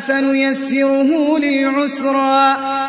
فسنيسره للعسرى.